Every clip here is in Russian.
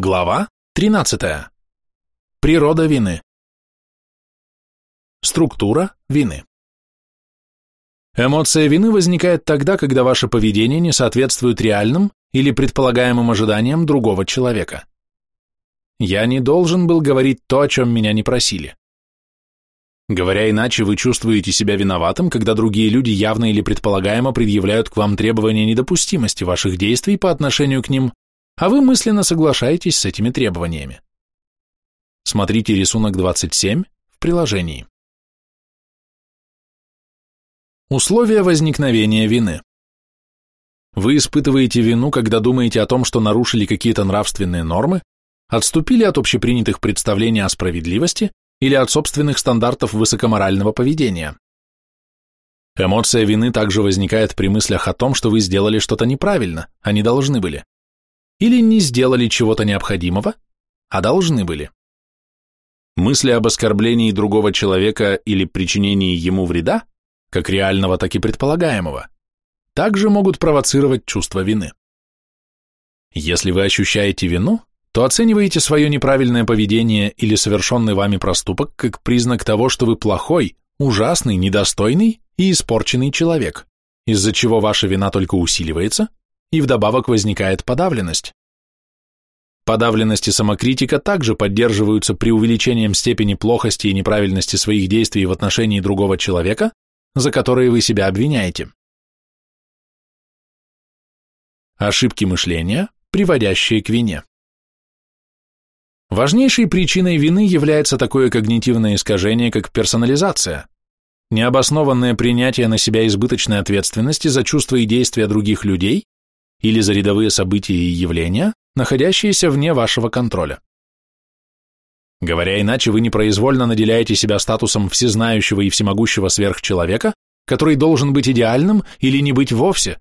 Глава 13. Природа вины. Структура вины. Эмоция вины возникает тогда, когда ваше поведение не соответствует реальным или предполагаемым ожиданиям другого человека. Я не должен был говорить то, о чем меня не просили. Говоря иначе, вы чувствуете себя виноватым, когда другие люди явно или предполагаемо предъявляют к вам требования недопустимости ваших действий по отношению к ним а вы мысленно соглашаетесь с этими требованиями. Смотрите рисунок 27 в приложении. Условия возникновения вины. Вы испытываете вину, когда думаете о том, что нарушили какие-то нравственные нормы, отступили от общепринятых представлений о справедливости или от собственных стандартов высокоморального поведения. Эмоция вины также возникает при мыслях о том, что вы сделали что-то неправильно, а не должны были или не сделали чего-то необходимого, а должны были. Мысли об оскорблении другого человека или причинении ему вреда, как реального, так и предполагаемого, также могут провоцировать чувство вины. Если вы ощущаете вину, то оцениваете свое неправильное поведение или совершенный вами проступок как признак того, что вы плохой, ужасный, недостойный и испорченный человек, из-за чего ваша вина только усиливается и вдобавок возникает подавленность. Подавленность и самокритика также поддерживаются при увеличением степени плохости и неправильности своих действий в отношении другого человека, за которые вы себя обвиняете. Ошибки мышления, приводящие к вине. Важнейшей причиной вины является такое когнитивное искажение, как персонализация, необоснованное принятие на себя избыточной ответственности за чувства и действия других людей или за рядовые события и явления, находящиеся вне вашего контроля. Говоря иначе, вы непроизвольно наделяете себя статусом всезнающего и всемогущего сверхчеловека, который должен быть идеальным или не быть вовсе,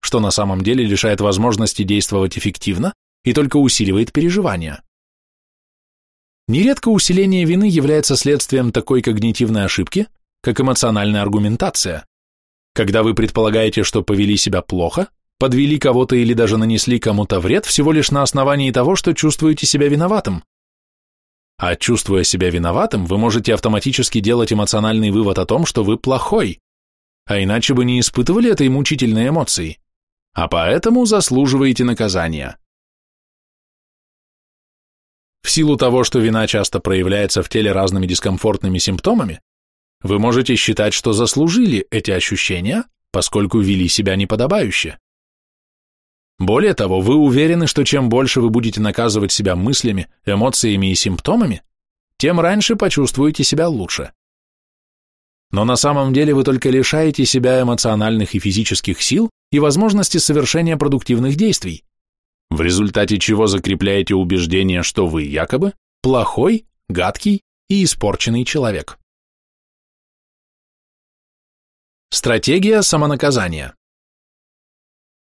что на самом деле лишает возможности действовать эффективно и только усиливает переживания. Нередко усиление вины является следствием такой когнитивной ошибки, как эмоциональная аргументация, когда вы предполагаете, что повели себя плохо, подвели кого-то или даже нанесли кому-то вред всего лишь на основании того, что чувствуете себя виноватым. А чувствуя себя виноватым, вы можете автоматически делать эмоциональный вывод о том, что вы плохой, а иначе бы не испытывали этой мучительной эмоции, а поэтому заслуживаете наказания. В силу того, что вина часто проявляется в теле разными дискомфортными симптомами, вы можете считать, что заслужили эти ощущения, поскольку вели себя неподобающе. Более того, вы уверены, что чем больше вы будете наказывать себя мыслями, эмоциями и симптомами, тем раньше почувствуете себя лучше. Но на самом деле вы только лишаете себя эмоциональных и физических сил и возможности совершения продуктивных действий, в результате чего закрепляете убеждение, что вы якобы плохой, гадкий и испорченный человек. Стратегия самонаказания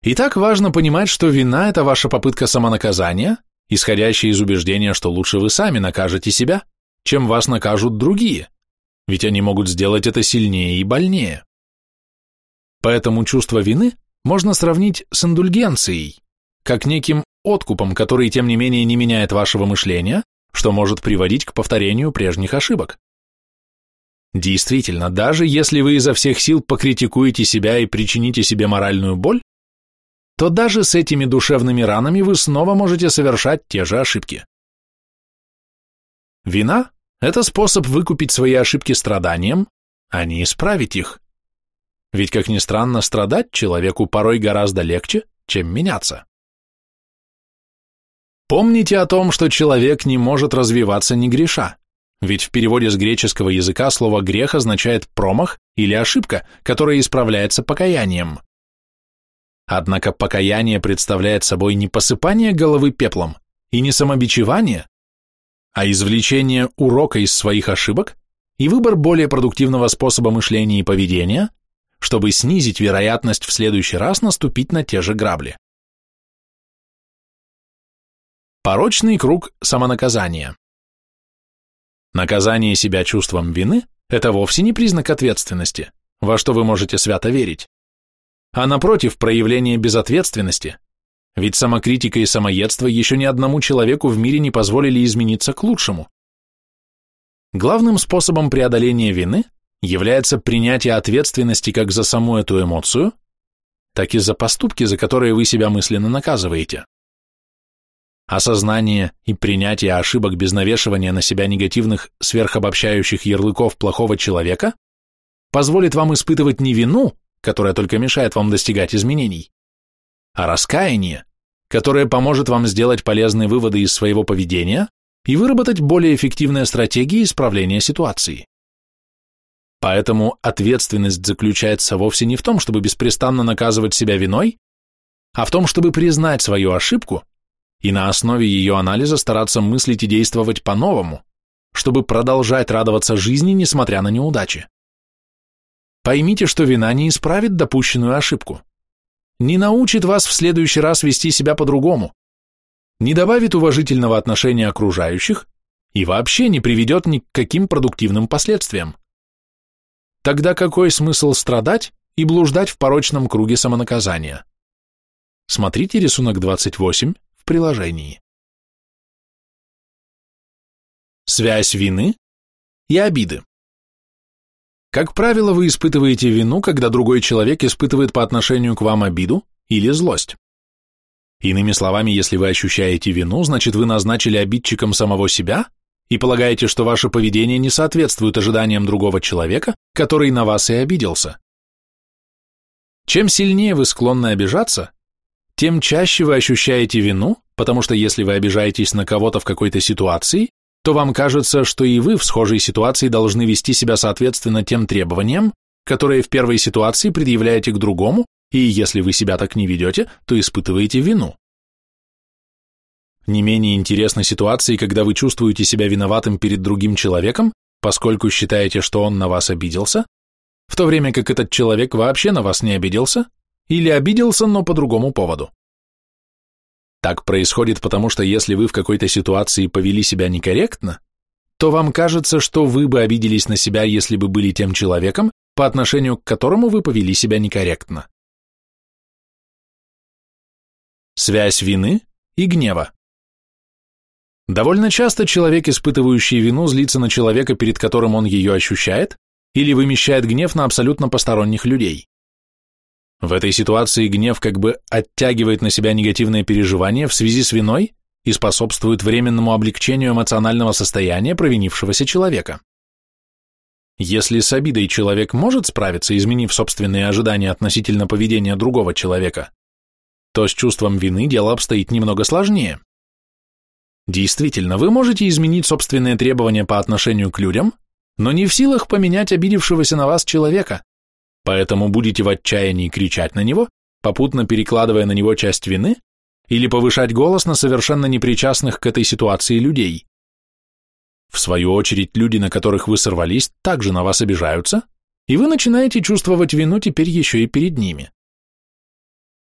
и так важно понимать, что вина – это ваша попытка самонаказания, исходящая из убеждения, что лучше вы сами накажете себя, чем вас накажут другие, ведь они могут сделать это сильнее и больнее. Поэтому чувство вины можно сравнить с индульгенцией, как неким откупом, который, тем не менее, не меняет вашего мышления, что может приводить к повторению прежних ошибок. Действительно, даже если вы изо всех сил покритикуете себя и причините себе моральную боль, то даже с этими душевными ранами вы снова можете совершать те же ошибки. Вина – это способ выкупить свои ошибки страданием, а не исправить их. Ведь, как ни странно, страдать человеку порой гораздо легче, чем меняться. Помните о том, что человек не может развиваться не греша, ведь в переводе с греческого языка слово «грех» означает промах или ошибка, которая исправляется покаянием. Однако покаяние представляет собой не посыпание головы пеплом и не самобичевание, а извлечение урока из своих ошибок и выбор более продуктивного способа мышления и поведения, чтобы снизить вероятность в следующий раз наступить на те же грабли. Порочный круг самонаказания. Наказание себя чувством вины – это вовсе не признак ответственности, во что вы можете свято верить а напротив проявление безответственности, Ведь самокритика и самоедство еще ни одному человеку в мире не позволили измениться к лучшему. Главным способом преодоления вины является принятие ответственности как за саму эту эмоцию, так и за поступки, за которые вы себя мысленно наказываете. Осознание и принятие ошибок без навешивания на себя негативных сверхобобщающих ярлыков плохого человека позволит вам испытывать не вину, которая только мешает вам достигать изменений, а раскаяние, которое поможет вам сделать полезные выводы из своего поведения и выработать более эффективные стратегии исправления ситуации. Поэтому ответственность заключается вовсе не в том, чтобы беспрестанно наказывать себя виной, а в том, чтобы признать свою ошибку и на основе ее анализа стараться мыслить и действовать по-новому, чтобы продолжать радоваться жизни, несмотря на неудачи. Поймите, что вина не исправит допущенную ошибку, не научит вас в следующий раз вести себя по-другому, не добавит уважительного отношения окружающих и вообще не приведет ни к каким продуктивным последствиям. Тогда какой смысл страдать и блуждать в порочном круге самонаказания? Смотрите рисунок 28 в приложении. Связь вины и обиды. Как правило, вы испытываете вину, когда другой человек испытывает по отношению к вам обиду или злость. Иными словами, если вы ощущаете вину, значит вы назначили обидчиком самого себя и полагаете, что ваше поведение не соответствует ожиданиям другого человека, который на вас и обиделся. Чем сильнее вы склонны обижаться, тем чаще вы ощущаете вину, потому что если вы обижаетесь на кого-то в какой-то ситуации, то вам кажется, что и вы в схожей ситуации должны вести себя соответственно тем требованиям, которые в первой ситуации предъявляете к другому, и если вы себя так не ведете, то испытываете вину. Не менее интересны ситуации, когда вы чувствуете себя виноватым перед другим человеком, поскольку считаете, что он на вас обиделся, в то время как этот человек вообще на вас не обиделся, или обиделся, но по другому поводу. Так происходит потому, что если вы в какой-то ситуации повели себя некорректно, то вам кажется, что вы бы обиделись на себя, если бы были тем человеком, по отношению к которому вы повели себя некорректно. Связь вины и гнева. Довольно часто человек, испытывающий вину, злится на человека, перед которым он ее ощущает, или вымещает гнев на абсолютно посторонних людей. В этой ситуации гнев как бы оттягивает на себя негативное переживание в связи с виной и способствует временному облегчению эмоционального состояния провинившегося человека. Если с обидой человек может справиться, изменив собственные ожидания относительно поведения другого человека, то с чувством вины дело обстоит немного сложнее. Действительно, вы можете изменить собственные требования по отношению к людям, но не в силах поменять обидевшегося на вас человека, поэтому будете в отчаянии кричать на него, попутно перекладывая на него часть вины, или повышать голос на совершенно непричастных к этой ситуации людей. В свою очередь, люди, на которых вы сорвались, также на вас обижаются, и вы начинаете чувствовать вину теперь еще и перед ними.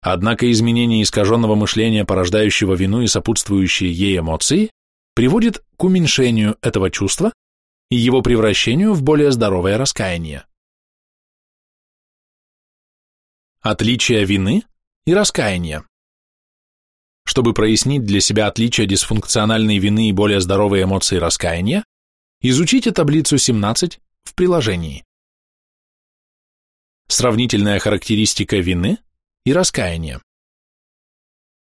Однако изменение искаженного мышления, порождающего вину и сопутствующие ей эмоции, приводит к уменьшению этого чувства и его превращению в более здоровое раскаяние. Отличие вины и раскаяния. Чтобы прояснить для себя отличие дисфункциональной вины и более здоровой эмоции раскаяния, изучите таблицу 17 в приложении. Сравнительная характеристика вины и раскаяние.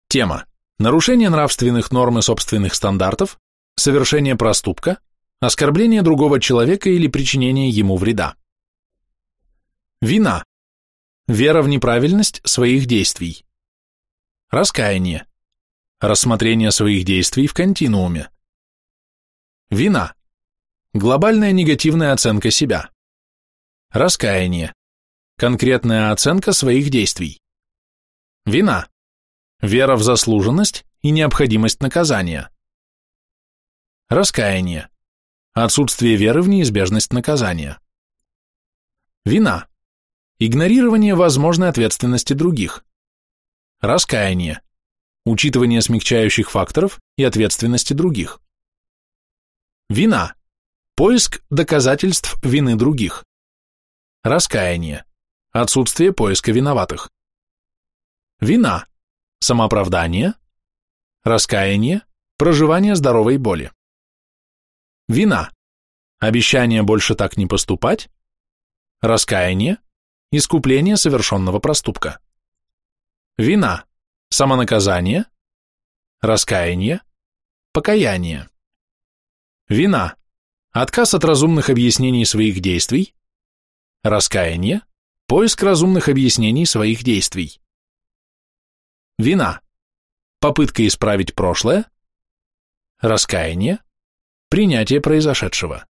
Тема. Нарушение нравственных норм и собственных стандартов, совершение проступка, оскорбление другого человека или причинение ему вреда. Вина. Вера в неправильность своих действий. Раскаяние. Рассмотрение своих действий в континууме. Вина. Глобальная негативная оценка себя. Раскаяние. Конкретная оценка своих действий. Вина. Вера в заслуженность и необходимость наказания. Раскаяние. Отсутствие веры в неизбежность наказания. Вина. Игнорирование возможной ответственности других. Раскаяние. Учитывание смягчающих факторов и ответственности других. Вина. Поиск доказательств вины других. Раскаяние. Отсутствие поиска виноватых. Вина. самооправдание, раскаяние, проживание здоровой боли. Вина, обещание больше так не поступать, раскаяние, искупление совершенного проступка. Вина, самонаказание, раскаяние, покаяние. Вина, отказ от разумных объяснений своих действий, раскаяние, поиск разумных объяснений своих действий. Вина, попытка исправить прошлое, раскаяние, принятие произошедшего.